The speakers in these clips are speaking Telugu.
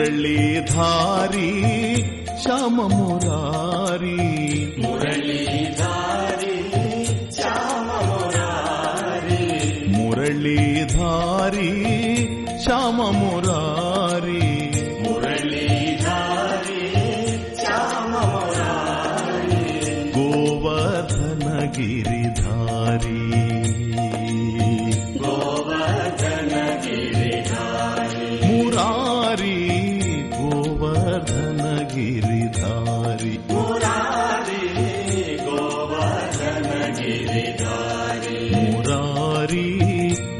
मरली धारी श्याम मरारी मरली धारी श्या मरली धारी श्याम मरारी गिरि मुरारी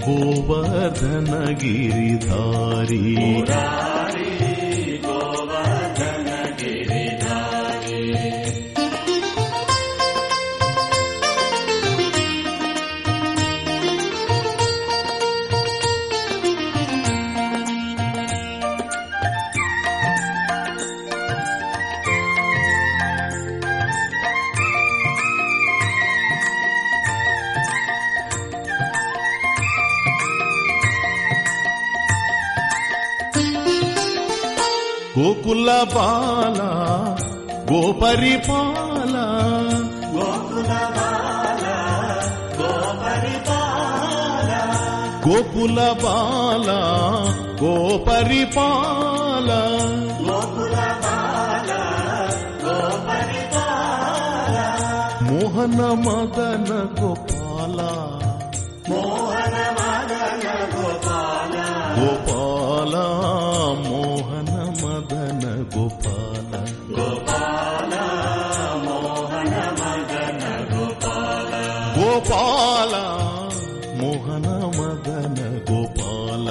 गोवर्धन गिरि धारी గోకుల బాల గోపరిపాల గోకుల బాల గోపరిపాల గోకుల బాల గోపరిపాల గోకుల మోహన మదన గోపాల మోహన మదన గోపాల. గోప గోపాల మోహన మదన గోపాల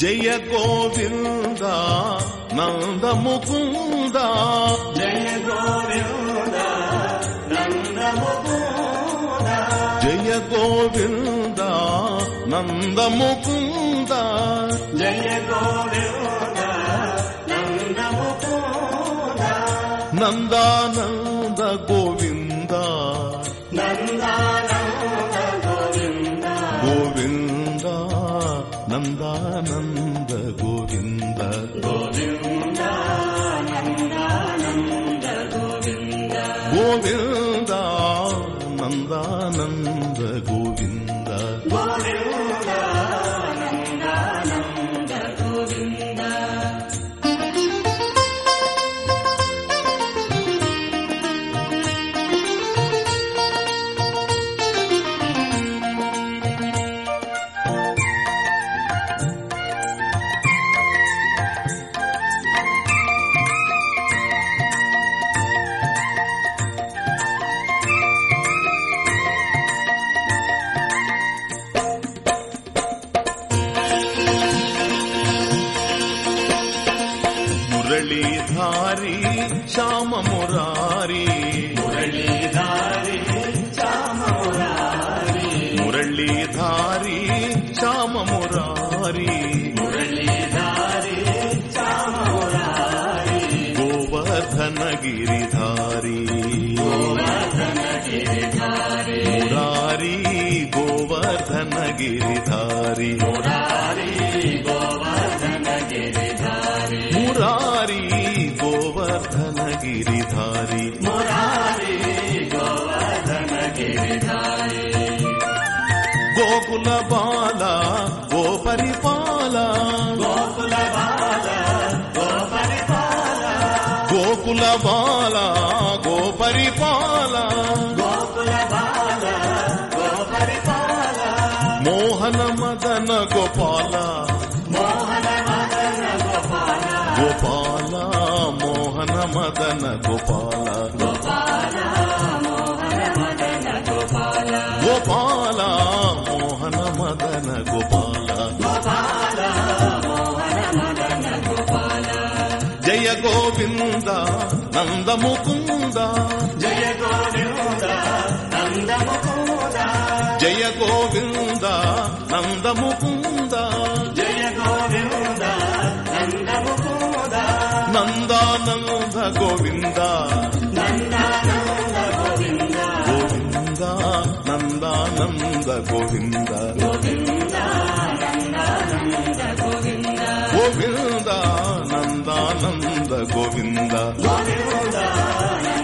జయ గోవింద నంద ముకుంద జయ గోవింద నంద ముకుంద జయ గోవింద నంద ముకుంద జయ గోవింద నంద ముకుంద నందానంద గోవింద. నందానంద గోవింద. గోవింద నందానంద గోవింద శ్యామ మురారి మురళీధారి చామమురారి. మురళీధారి శ్యామ మురారి మురళీధారి చామమురారి. గోవర్ధన గిరిధారి గోవర్ధన గిరిధారి మురారి గోవర్ధన గిరిధారి మురారి గోకుల బాల గోపరిపాల గోకుల బాల గోపరిపాల గోకుల బాల గోపరిపాల గోకుల బాల గోపరిపాల మోహన మదన గోపాల మోహన మదన గోపాల గోపాల మోహన మదన గోపాల గోపాల నంద ముకుంద జయ గోవింద నంద ముకుంద జయ గోవింద నంద ముకుంద జయ గోవింద నంద ముకుంద నందానంద గోవింద. నందానంద గోవింద. గోవింద నందానంద గోవింద. గోవింద గోవింద. గోవింద. గోవింద. గోవింద.